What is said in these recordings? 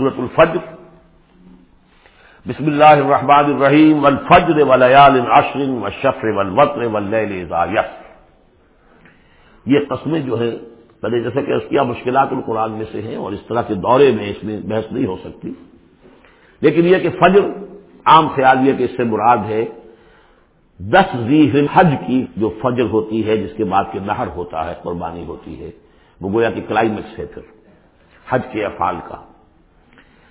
سورت الفجر. بسم اللہ الرحمن الرحیم والفجر ولیال عشر والشفر والوطر واللیل اذا یس یہ قسمیں جو ہے پہلے جیسے کہ اس کیا، مشکلات القرآن میں سے ہیں اور اس طرح کے دورے میں اس میں بحث نہیں ہو سکتی. لیکن یہ کہ فجر عام خیال یہ کہ اس سے مراد ہے دس زی حج کی جو فجر ہوتی ہے، جس کے بعد کے نہر ہوتا ہے، قربانی ہوتی ہے. وہ گویا کہ کلائمیکس ہے پھر، حج کے افعال کا.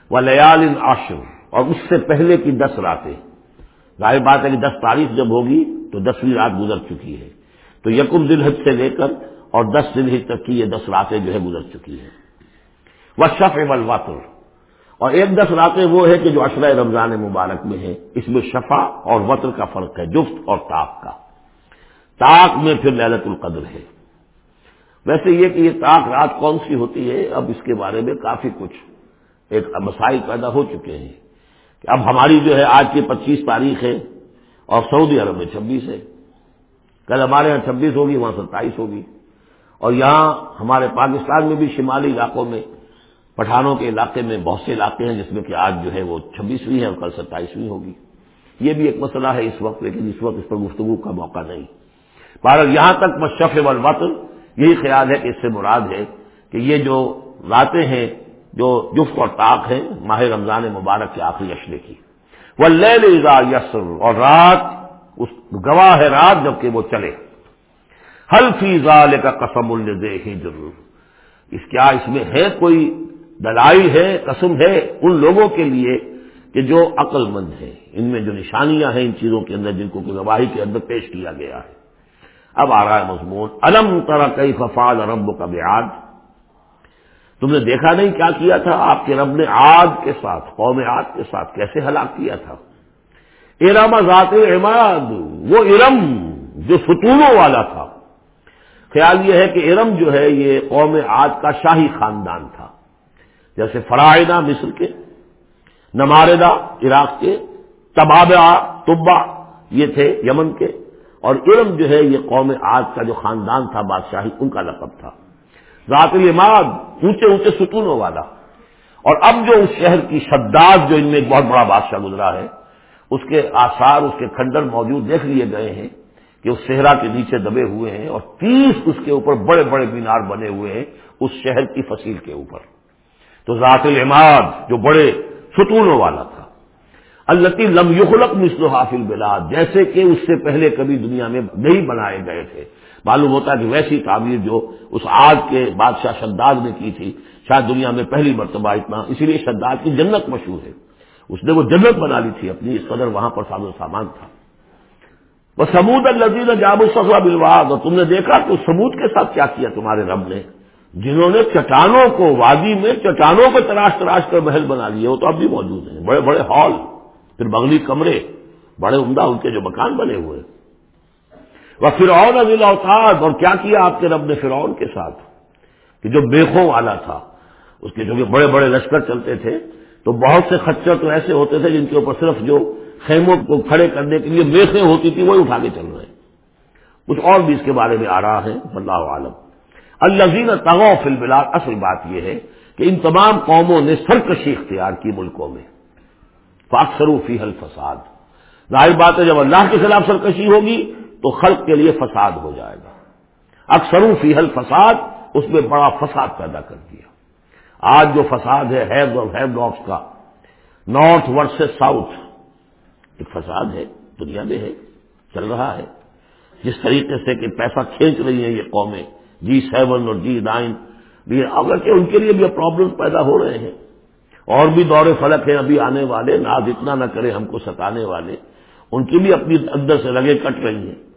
وہ لیال عاشر اور اس سے پہلے کی دس راتیں۔ ظاہر بات ہے کہ دس تاریخ جب ہوگی تو دسویں رات گزر چکی ہے۔ تو یکم دن حج سے لے کر اور دس دن تک کی یہ دس راتیں جو ہے گزر چکی ہیں۔ وہ شف والواتر اور ایک دس راتیں وہ ہے کہ جو اشرۂ رمضان مبارک میں ہے اس میں شفا اور وطر کا فرق ہے، جفت اور تاک کا۔ تاک میں پھر للت القدر ہے۔ ویسے یہ کہ یہ تاک رات کون سی ہوتی ہے، اب اس کے بارے میں کافی کچھ۔ ایک مسائل پیدا ہو چکے ہیں کہ اب ہماری جو ہے آج کی پچیس تاریخ ہے اور سعودی عرب میں چھبیس ہے۔ کل ہمارے یہاں چھبیس ہوگی، وہاں ستائیس ہوگی۔ اور یہاں ہمارے پاکستان میں بھی شمالی علاقوں میں، پٹھانوں کے علاقے میں بہت سے علاقے ہیں جس میں کہ آج جو ہے وہ چھبیسویں ہے اور کل ستائیسویں ہوگی۔ یہ بھی ایک مسئلہ ہے اس وقت، لیکن اس وقت اس پر گفتگو کا موقع نہیں۔ بہرحال یہاں تک مشف والوطن، یہی خیال ہے کہ اس سے مراد ہے کہ یہ جو راتیں ہیں جو جفت اور طاق ہیں، ماہ رمضان مبارک کے آخری اشرے کی۔ وہ لے یسر، اور رات، اس گواہ ہے رات جبکہ وہ چلے۔ حل فی ضال کا قسم الدے ہی ضرور اس کیا اس میں ہے کوئی دلائی ہے، قسم ہے ان لوگوں کے لیے کہ جو عقل مند ہے ان میں جو نشانیاں ہیں ان چیزوں کے اندر جن کو گواہی کے اندر پیش کیا گیا ہے۔ اب آ رہا ہے مضمون، الم طرح کئی ففاد ارب کا بیاد تم نے دیکھا نہیں کیا کیا تھا؟ آپ کے رب نے آگ کے ساتھ، قوم آگ کے ساتھ کیسے ہلاک کیا تھا؟ ارم ذات عماد وہ ارم جو ستونوں والا تھا۔ خیال یہ ہے کہ ارم جو ہے، یہ قوم آج کا شاہی خاندان تھا۔ جیسے فرائدہ مصر کے، نماردہ عراق کے تبابا طبا یہ تھے یمن کے۔ اور ارم جو ہے، یہ قوم آج کا جو خاندان تھا، بادشاہی، ان کا لقب تھا۔ ذات العماد اونچے اونچے ستونوں والا۔ اور اب جو اس شہر کی شداد جو ان میں ایک بہت بڑا بادشاہ گزرا ہے، اس کے آثار، اس کے کھنڈر موجود دیکھ لیے گئے ہیں کہ اس صحرا کے نیچے دبے ہوئے ہیں اور تیس اس کے اوپر بڑے بڑے مینار بنے ہوئے ہیں اس شہر کی فصیل کے اوپر۔ تو ذات العماد جو بڑے ستونوں والا تھا التی لم یخلق مثل حافل بلاد جیسے کہ اس سے پہلے کبھی دنیا میں نہیں بنائے گئے تھے۔ معلوم ہوتا ہے کہ ویسی تعبیر جو اس آگ کے بادشاہ شداد نے کی تھی، شاید دنیا میں پہلی مرتبہ اتنا، اسی لیے شداد کی جنت مشہور ہے۔ اس نے وہ جنت بنا لی تھی، اپنی اس قدر وہاں پر ساز و سامان تھا۔ وہ سمود الزیز جاب الصفا بلواد اور تم نے دیکھا کہ سمود کے ساتھ کیا کیا تمہارے رب نے؟ جنہوں نے چٹانوں کو، وادی میں چٹانوں کو تراش تراش کر محل بنا لیے، وہ تو اب بھی موجود ہیں۔ بڑے بڑے ہال، پھر بغلی کمرے، بڑے عمدہ ان کے جو مکان بنے ہوئے۔ وہ فرعون ابل اوتاد اور کیا کیا آپ کے رب نے فرعون کے ساتھ؟ کہ جو بیخوں والا تھا، اس کے جو کہ بڑے بڑے لشکر چلتے تھے، تو بہت سے خچر تو ایسے ہوتے تھے جن کے اوپر صرف جو خیموں کو کھڑے کرنے کے لیے میخیں ہوتی تھی، وہی اٹھا کے چل رہے ہیں۔ کچھ اور بھی اس کے بارے میں آ رہا ہے اللہ عالم الزین تغو فل بلا اصل بات یہ ہے کہ ان تمام قوموں نے سرکشی اختیار کی ملکوں میں۔ فاکسرو فی حل فساد ظاہر بات ہے، جب اللہ کے خلاف سرکشی ہوگی تو خلق کے لیے فساد ہو جائے گا۔ اکثر فی حل فساد اس میں بڑا فساد پیدا کر دیا۔ آج جو فساد ہے ہیو اور ہیو ڈاکس کا، نارتھ ورسز ساؤتھ، ایک فساد ہے، دنیا میں ہے، چل رہا ہے۔ جس طریقے سے کہ پیسہ کھینچ رہی ہیں یہ قومیں جی سیون اور جی نائن، بھی اگرچہ ان کے لیے بھی پرابلم پیدا ہو رہے ہیں۔ اور بھی دور فلک ہیں، ابھی آنے والے، ناز اتنا نہ کرے ہم کو ستانے والے۔ ان کی بھی اپنی اندر سے لگے کٹ رہی ہیں۔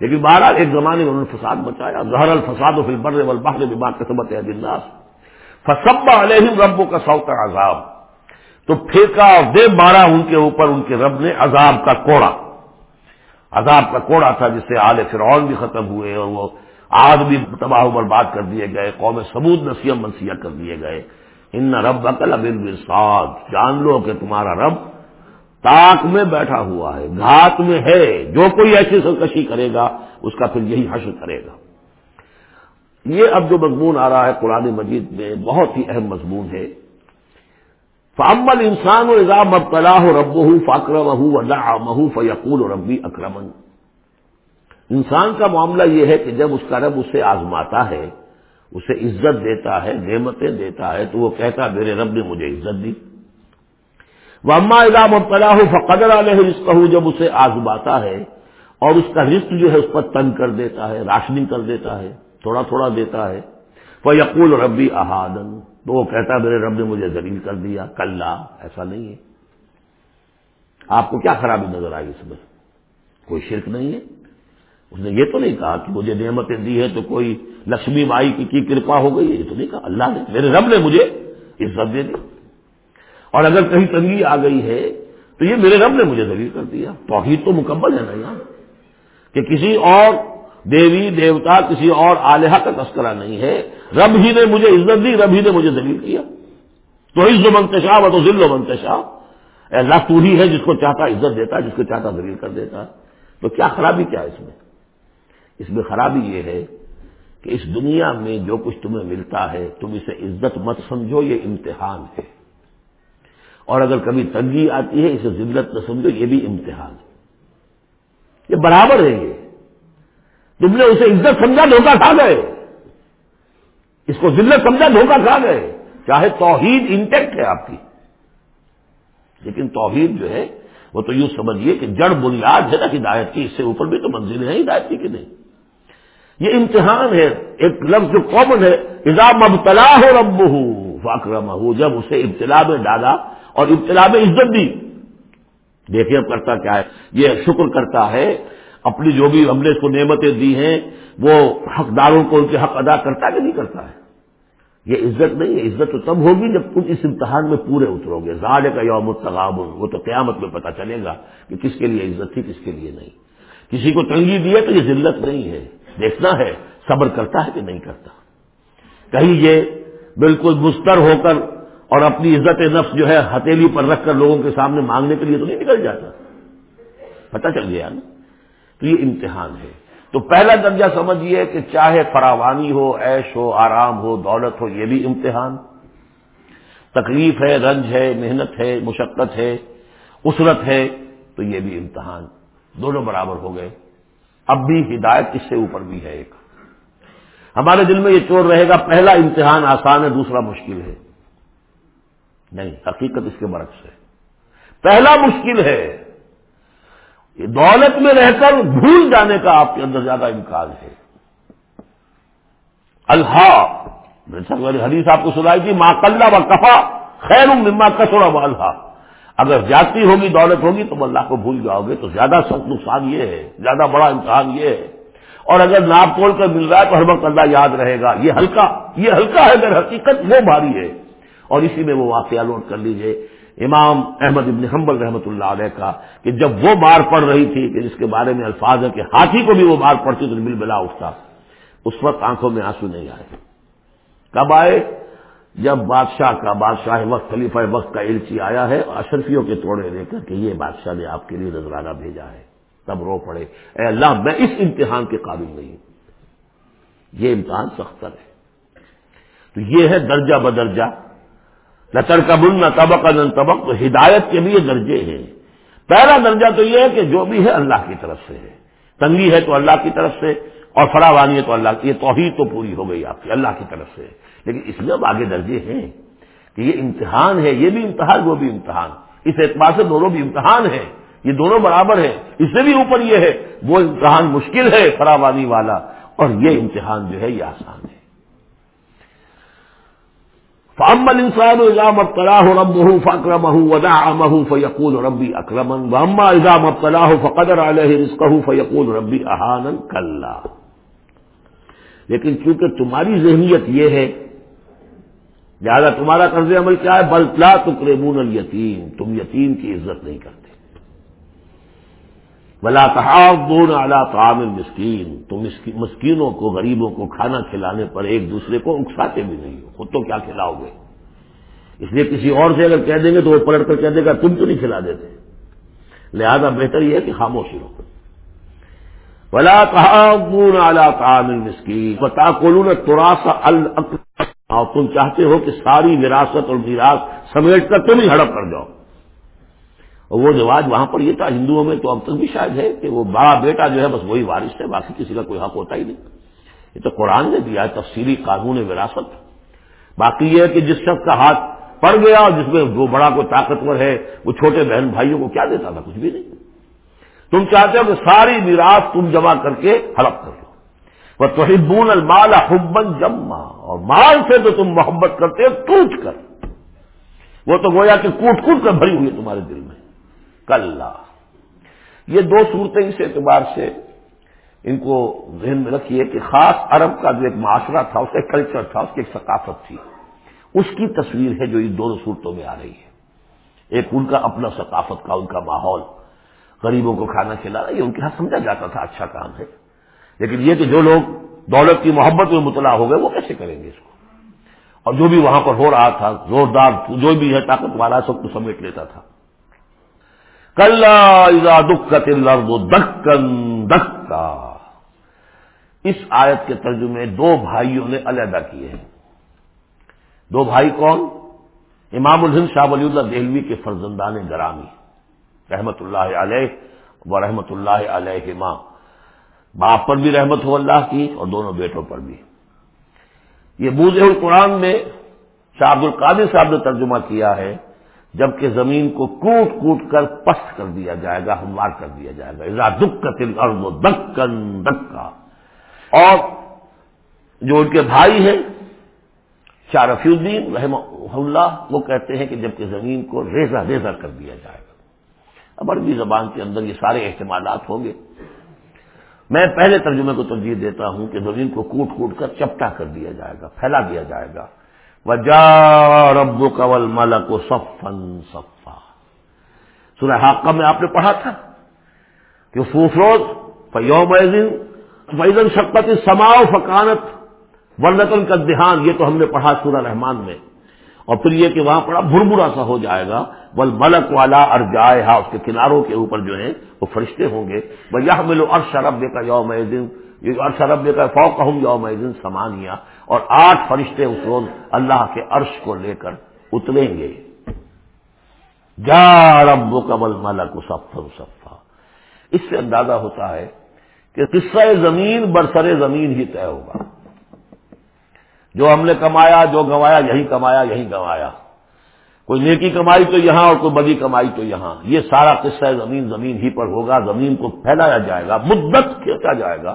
لیکن بہرحال ایک زمانے میں انہوں نے فساد بچایا زہر الفساد و فل بر والبحر بما قسمت ہے دناس فسب علیہم ربو کا سوتا عذاب. تو پھینکا دے مارا ان کے اوپر ان کے رب نے عذاب کا کوڑا. عذاب کا کوڑا تھا جس سے آل فرعون بھی ختم ہوئے اور وہ آگ بھی تباہ و برباد کر دیے گئے، قوم سمود نسیم منسیہ کر دیے گئے. ان رب اکل ابل جان لو کہ تمہارا رب تاک میں بیٹھا ہوا ہے گھات میں ہے، جو کوئی ایسی سرکشی کرے گا، اس کا پھر یہی حشر کرے گا۔ یہ اب جو مضمون آ رہا ہے قرآن مجید میں، بہت ہی اہم مضمون ہے۔ فعمل انسان و اضام ابتلا ہو رب ہوں فاکر مہو اللہ مہو فیقول ربی اکرمن انسان کا معاملہ یہ ہے کہ جب اس کا رب اسے آزماتا ہے، اسے عزت دیتا ہے، نعمتیں دیتا ہے، تو وہ کہتا میرے رب نے مجھے عزت دی۔ وہ اما اضام ہو فقدر علیہ رزق جب اسے آزماتا ہے اور اس کا رزق جو ہے اس پر تنگ کر دیتا ہے راشنی کر دیتا ہے، تھوڑا تھوڑا دیتا ہے۔ وہ یقول ربی احادن تو وہ کہتا ہے، میرے رب نے مجھے ذلیل کر دیا کل ایسا نہیں ہے۔ آپ کو کیا خرابی نظر آئی اس میں؟ کوئی شرک نہیں ہے۔ اس نے یہ تو نہیں کہا کہ مجھے نعمتیں دی ہے تو کوئی لکشمی مائی کی کرپا ہو گئی یہ تو نہیں کہا۔ اللہ نے، میرے رب نے مجھے عزت دے دی۔ اور اگر کہیں تنگی آ گئی ہے، تو یہ میرے رب نے مجھے ذلیل کر دیا۔ توحید تو مکمل ہے نا یہاں کہ کسی اور دیوی، دیوتا، کسی اور آلیہ کا تذکرہ نہیں ہے۔ رب ہی نے مجھے عزت دی، رب ہی نے مجھے دلیل کیا۔ تو عز و منتشا و تو ذل و منتشا اللہ تو ہی ہے جس کو چاہتا عزت دیتا، جس کو چاہتا دلیل کر دیتا۔ تو کیا خرابی کیا اس میں؟ اس میں خرابی یہ ہے کہ اس دنیا میں جو کچھ تمہیں ملتا ہے، تم اسے عزت مت سمجھو، یہ امتحان ہے۔ اور اگر کبھی تنگی آتی ہے، اسے ذلت نہ سمجھو، یہ بھی امتحان ہے۔ یہ برابر ہے یہ۔ تم نے اسے عزت سمجھا، دھوکہ کھا گئے۔ اس کو ذلت سمجھا، دھوکہ کھا گئے۔ چاہے توحید انٹیکٹ ہے آپ کی۔ لیکن توحید جو ہے، وہ تو یوں سمجھیے کہ جڑ بنیاد ہے نا ہدایت کی، اس سے اوپر بھی تو منزل ہے ہدایت کی کہ نہیں۔ یہ امتحان ہے۔ ایک لفظ جو کامن ہے نظام ابتلا ہو رب ہوں فاکرم ہو جب اسے ابتلا میں ڈالا اور ابتلا میں عزت دی۔ دیکھیے اب کرتا کیا ہے۔ یہ شکر کرتا ہے۔ اپنی جو بھی ہم نے اس کو نعمتیں دی ہیں، وہ حقداروں کو ان کے حق ادا کرتا کہ نہیں کرتا ہے؟ یہ عزت نہیں ہے۔ عزت تو تب ہوگی جب تم اس امتحان میں پورے اترو گے۔ زاد کا یوم التغاب وہ تو قیامت میں پتہ چلے گا کہ کس کے لیے عزت تھی، کس کے لیے نہیں۔ کسی کو تنگی دی ہے تو یہ ذلت نہیں ہے۔ دیکھنا ہے، صبر کرتا ہے کہ نہیں کرتا۔ کہیں یہ بالکل مستر ہو کر اور اپنی عزت نفس جو ہے ہتھیلی پر رکھ کر لوگوں کے سامنے مانگنے کے لیے تو نہیں نکل جاتا۔ پتہ چل گیا نا؟ تو یہ امتحان ہے۔ تو پہلا درجہ سمجھیے کہ چاہے فراوانی ہو ایش ہو، آرام ہو، دولت ہو، یہ بھی امتحان۔ تکلیف ہے، رنج ہے، محنت ہے، مشقت ہے اسرت ہے، تو یہ بھی امتحان۔ دونوں برابر ہو گئے۔ اب بھی ہدایت اس سے اوپر بھی ہے ایک۔ ہمارے دل میں یہ چور رہے گا، پہلا امتحان آسان ہے، دوسرا مشکل ہے۔ نہیں، حقیقت اس کے برعکس ہے۔ پہلا مشکل ہے دولت میں رہ کر بھول جانے کا آپ کے اندر زیادہ امکان ہے۔ اللہ حدیث آپ کو سنائی تھی ماں کلّا و کفا، خیر مما کسورا و اللہ اگر جاتی ہوگی، دولت ہوگی تو اللہ کو بھول جاؤ گے، تو زیادہ سخت نقصان یہ ہے، زیادہ بڑا امتحان یہ ہے۔ اور اگر ناپ توڑ کر مل رہا ہے، تو ہر وقت اللہ یاد رہے گا۔ یہ ہلکا یہ ہلکا ہے، اگر حقیقت وہ بھاری ہے۔ اور اسی میں وہ واقعہ نوٹ کر لیجیے، امام احمد ابن حنبل رحمۃ اللہ علیہ کا کہ جب وہ مار پڑ رہی تھی کہ جس کے بارے میں الفاظ ہے کہ ہاتھی کو بھی وہ مار پڑتی تو مل بلا اٹھتا۔ اس وقت آنکھوں میں آنسو نہیں آئے۔ کب آئے؟ جب بادشاہ کا بادشاہ وقت، خلیفہ وقت کا الچی آیا ہے اشرفیوں کے توڑے لے کر کہ یہ بادشاہ نے آپ کے لیے نظرانہ بھیجا ہے۔ تب رو پڑے۔ اے اللہ، میں اس امتحان کے قابل نہیں ہوں۔ یہ امتحان سختر ہے۔ تو یہ ہے درجہ بدرجہ۔ لچر قبل نہ طبق طبق تو ہدایت کے بھی یہ درجے ہیں۔ پہلا درجہ تو یہ ہے کہ جو بھی ہے اللہ کی طرف سے ہے۔ تنگی ہے تو اللہ کی طرف سے، اور فراوانی ہے تو اللہ کی، یہ توحید تو پوری ہو گئی آپ کی، اللہ کی طرف سے۔ لیکن اس میں اب آگے درجے ہیں کہ یہ امتحان ہے، یہ بھی امتحان، وہ بھی امتحان۔ اس اعتبار سے دونوں بھی امتحان ہیں۔ یہ دونوں برابر ہیں۔ اس سے بھی اوپر یہ ہے، وہ امتحان مشکل ہے فراوانی والا، اور یہ امتحان جو ہے یہ آسان ہے۔ فاما الانسان اذا ما ابتلاه ربه فاكرمه ودعمه فيقول ربي اكرمن واما اذا ابتلاه فقدر عليه رزقه فيقول ربي اهانا كلا لیکن چونکہ تمہاری ذہنیت یہ ہے لہذا تمہارا قرض عمل کیا ہے؟ بلطلا تکرمون الیتیم تم یتیم کی عزت نہیں کرتے بلا تحابون اعلیٰ تعام المسکین تم مسکینوں کو، غریبوں کو کھانا کھلانے پر ایک دوسرے کو اکساتے بھی نہیں ہو۔ خود تو کیا کھلاؤ گے اس لیے کسی اور سے اگر کہہ دیں گے تو وہ پلٹ کر کہہ دے گا، تم تو نہیں کھلا دیتے؟ لہذا بہتر یہ ہے کہ خاموشی ہو بلا تحابون اعلیٰ تعام المسکین بتا کولون تراسا اور تم چاہتے ہو کہ ساری وراثت اور میراث سمیٹ کر تم ہی ہڑپ کر جاؤ۔ اور وہ رواج وہاں پر یہ تھا، ہندوؤں میں تو اب تک بھی شاید ہے کہ وہ بڑا بیٹا جو ہے بس وہی وارث ہے، باقی کسی کا کوئی حق ہوتا ہی نہیں۔ یہ تو قرآن نے دیا ہے، تفصیلی قانون وراثت۔ باقی یہ ہے کہ جس شخص کا ہاتھ پڑ گیا اور جس میں وہ بڑا کوئی طاقتور ہے، وہ چھوٹے بہن بھائیوں کو کیا دیتا تھا؟ کچھ بھی نہیں۔ تم چاہتے ہو کہ ساری میراث تم جمع کر کے ہڑپ کر لو۔ وہ توحبون المال حبن جما۔ اور مال سے تو تم محبت کرتے ہو، ٹوٹ کر۔ وہ تو گویا کہ کوٹ کوٹ کر بھری ہوئی تمہارے دل میں۔ کل یہ دو صورتیں اس اعتبار سے ان کو ذہن میں رکھیے کہ خاص عرب کا جو ایک معاشرہ تھا، اس کا ایک کلچر تھا، اس کی ایک ثقافت تھی۔ اس کی تصویر ہے جو ان دونوں صورتوں میں آ رہی ہے۔ ایک ان کا اپنا ثقافت کا، ان کا ماحول۔ غریبوں کو کھانا کھلا رہا یہ ان کے ہاتھ سمجھا جاتا تھا اچھا کام ہے۔ لیکن یہ کہ جو لوگ دولت کی محبت میں مطلع ہو گئے، وہ کیسے کریں گے اس کو؟ اور جو بھی وہاں پر ہو رہا تھا، زوردار جو بھی ہے طاقت والا سب کو سمیٹ لیتا تھا۔ کل دکھ دکن دکا اس آیت کے ترجمے دو بھائیوں نے علیحدہ کیے ہیں۔ دو بھائی کون؟ امام الہند شاہ ولی اللہ دہلوی کے فرزندان گرامی، رحمت اللہ علیہ و رحمت اللہ علیہ ماں باپ پر بھی رحمت ہو اللہ کی اور دونوں بیٹوں پر بھی۔ یہ بوز القرآن میں شاہ عبد القادر صاحب نے ترجمہ کیا ہے۔ جبکہ زمین کو کوٹ کوٹ کر پست کر دیا جائے گا، ہموار کر دیا جائے گا۔ ازا دکھ کا تل دکن دکا۔ اور جو ان کے بھائی ہیں، شاہ رفیع الدین رحم اللہ، وہ کہتے ہیں کہ جبکہ زمین کو ریزا ریزا کر دیا جائے گا۔ اب عربی زبان کے اندر یہ سارے احتمالات ہوں گے۔ میں پہلے ترجمے کو ترجیح دیتا ہوں کہ زمین کو کوٹ کوٹ کر چپٹا کر دیا جائے گا، پھیلا دیا جائے گا۔ وجا رب کول ملک و سفن صفا۔ سنا حاقہ میں آپ نے پڑھا تھا کہ فوفروز فیوم فیضن شکت سماؤ فکانت ورنتن کا دھیان یہ تو ہم نے پڑھا سورہ رحمان میں۔ اور پھر یہ کہ وہاں پڑا بھربرا سا ہو جائے گا۔ بل ملک والا اور جائے ہا اس کے کناروں کے اوپر جو ہے وہ فرشتے ہوں گے۔ وہ یہ ملو ارش رب کا یوم دن ارش رب کا فوق ہوں یوم دن سمانیہ اور آٹھ فرشتے اس روز اللہ کے عرش کو لے کر اتریں گے۔ جا رب قبل ملک صفا صفا۔ اس سے اندازہ ہوتا ہے کہ قصہ زمین برسر زمین ہی طے ہوگا۔ جو ہم نے کمایا، جو گنوایا یہی کمایا، یہی گنوایا کوئی نیکی کمائی تو یہاں اور کوئی بدی کمائی تو یہاں۔ یہ سارا قصہ زمین زمین ہی پر ہوگا، زمین کو پھیلایا جائے گا، مدت کھینچا جائے گا۔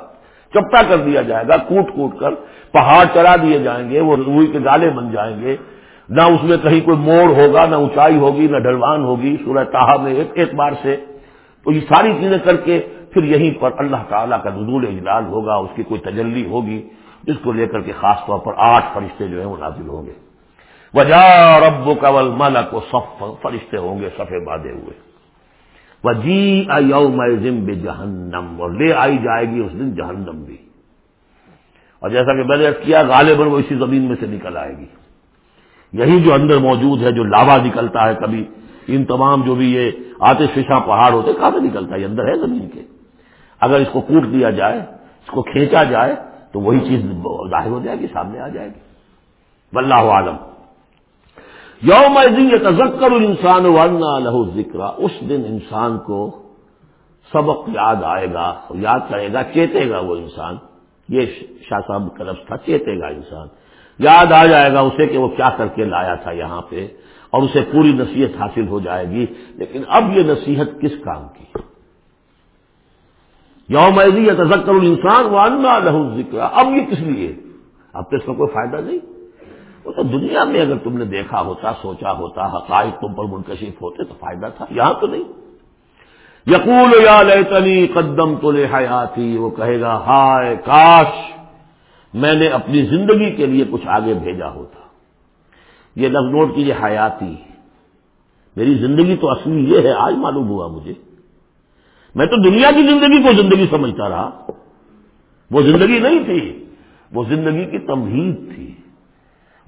چپٹا کر دیا جائے گا، کوٹ کوٹ کر، پہاڑ چلا دیے جائیں گے، وہ روئی کے گالے بن جائیں گے۔ نہ اس میں کہیں کوئی موڑ ہوگا، نہ اونچائی ہوگی، نہ ڈلوان ہوگی، سورہ تاہا میں ایک ایک بار سے۔ تو یہ ساری چیزیں کر کے پھر یہیں پر اللہ تعالیٰ کا نزول اجلال ہوگا، اس کی کوئی تجلی ہوگی، جس کو لے کر کے خاص طور پر آٹھ فرشتے جو ہیں وہ نازل ہوں گے۔ وجا رب کول مالا کو سف فرشتے ہوں گے سفے بادے ہوئے۔ وجی یوم بے جہنم اور لے آئی جائے گی اس دن جہنم بھی۔ اور جیسا کہ میں نے کیا، غالباً وہ اسی زمین میں سے نکل آئے گی۔ یہی جو اندر موجود ہے، جو لاوا نکلتا ہے کبھی، ان تمام جو بھی یہ آتے فشاں پہاڑ ہوتے، کہاں سے نکلتا ہے؟ یہ اندر ہے زمین کے۔ اگر اس کو کوٹ دیا جائے، اس کو کھینچا جائے، تو وہی چیز ظاہر ہو جائے گی، سامنے آ جائے گی۔ واللہ عالم یوم تذکر انسان ورنہ لہو ذکر اس دن انسان کو سبق یاد آئے گا یاد کرے گا، چیتے گا وہ انسان۔ یہ شاہ صاحب کا لفظ تھا، چیتے گا انسان۔ یاد آ جائے گا اسے کہ وہ کیا کر کے لایا تھا یہاں پہ، اور اسے پوری نصیحت حاصل ہو جائے گی۔ لیکن اب یہ نصیحت کس کام کی؟ یوم یا تذکر الانسان وہ انا لہو ذکر اب یہ کس لیے؟ اب تو اس کا کوئی فائدہ نہیں۔ وہ تو دنیا میں اگر تم نے دیکھا ہوتا، سوچا ہوتا، حقائق تم پر منکشف ہوتے تو فائدہ تھا، یہاں تو نہیں۔ یقول، یا لیتنی قدم تو لے حیاتی وہ کہے گا، ہائے کاش، میں نے اپنی زندگی کے لیے کچھ آگے بھیجا ہوتا۔ یہ لفظ نوٹ کیجیے حیاتی۔ میری زندگی تو اصلی یہ ہے، آج معلوم ہوا مجھے۔ میں تو دنیا کی زندگی کو زندگی سمجھتا رہا۔ وہ زندگی نہیں تھی، وہ زندگی کی تمہید تھی۔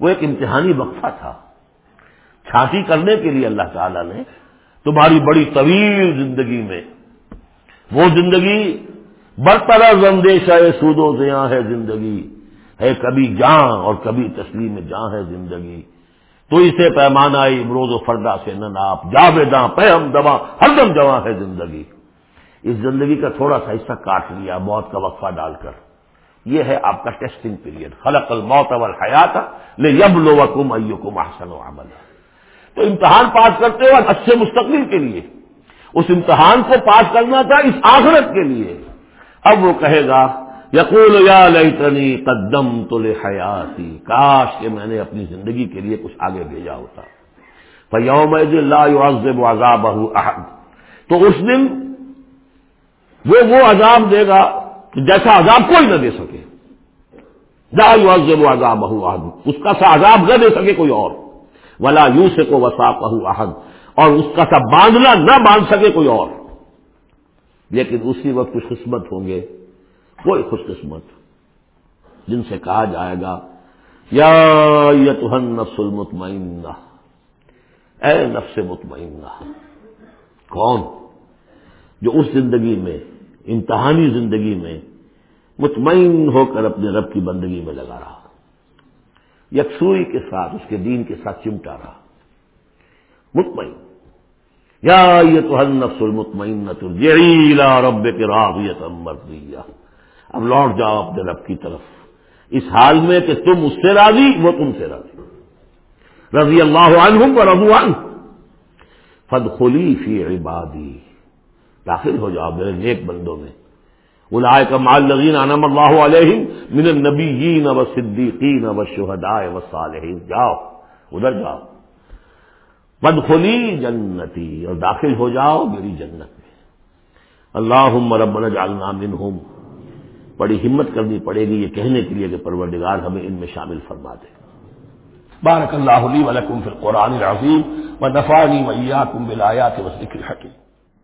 وہ ایک امتحانی وقفہ تھا۔ چھانسی کرنے کے لیے اللہ تعالی نے تمہاری بڑی طویل زندگی میں وہ زندگی برطرف اندیشہ سود و زیاں ہے زندگی، ہے کبھی جاں اور کبھی تسلیم جاں ہے زندگی۔ تو اسے پیمانہ امروز و فردا سے نہ ناپ، جا بے داں پہ ہم دوا ہر دم جواں ہے زندگی۔ اس زندگی کا تھوڑا سا حصہ کاٹ لیا، موت کا وقفہ ڈال کر۔ یہ ہے آپ کا ٹیسٹنگ پیریڈ خلق الموت اول حیات لے یب لو وکم کم احسن و عمل تو امتحان پاس کرتے ہو اچھے مستقبل کے لیے. اس امتحان کو پاس کرنا تھا اس آخرت کے لیے. اب وہ کہے گا، یقول یا لیتنی قدم تو لے حیاتی کاش کہ میں نے اپنی زندگی کے لیے کچھ آگے بھیجا ہوتا. فیوم اللہ عذاب احد. تو اس دن وہ وہ عذاب دے گا کہ جیسا عذاب کوئی نہ دے سکے۔ لا یعذب عذاب احد۔ اس کا سا عذاب نہ دے سکے کوئی اور۔ ولا یو سے کو وسا احد۔ اور اس کا سا باندھنا نہ باندھ سکے کوئی اور۔ لیکن اسی وقت خوش قسمت ہوں گے۔ کوئی خوش قسمت۔ جن سے کہا جائے گا، یا یتہن نفس المطمئنہ۔ اے نفس مطمئنہ، کون؟ جو اس زندگی میں امتحانی زندگی میں مطمئن ہو کر اپنے رب کی بندگی میں لگا رہا۔ یکسوئی کے ساتھ، اس کے دین کے ساتھ چمٹا رہا۔ مطمئن۔ یا یہ تو نفس المطمئن رب کے راہیت مرضیہ۔ اب لوٹ جاؤ اپنے رب کی طرف۔ اس حال میں کہ تم اس سے راضی، وہ تم سے راضی۔ رضی اللہ عنہم و رضو عنہ فد خلی فی عبادی۔ داخل ہو جاؤ میرے نیک بندوں میں۔ الائے کا مال لگین انم اللہ علیہ من النبیین و صدیقین و شہدائے و صالحین جاؤ، ادھر جاؤ۔ بدخلی جنتی، اور داخل ہو جاؤ میری جنت میں۔ اللہ ربنا جعلنا منہم۔ بڑی ہمت کرنی پڑے گی یہ کہنے کے لیے کہ پروردگار ہمیں ان میں شامل فرما دے۔ بارک اللہ علی ولکم فی القرآن العظیم و نفانی ویا کم بلایا کے وسیق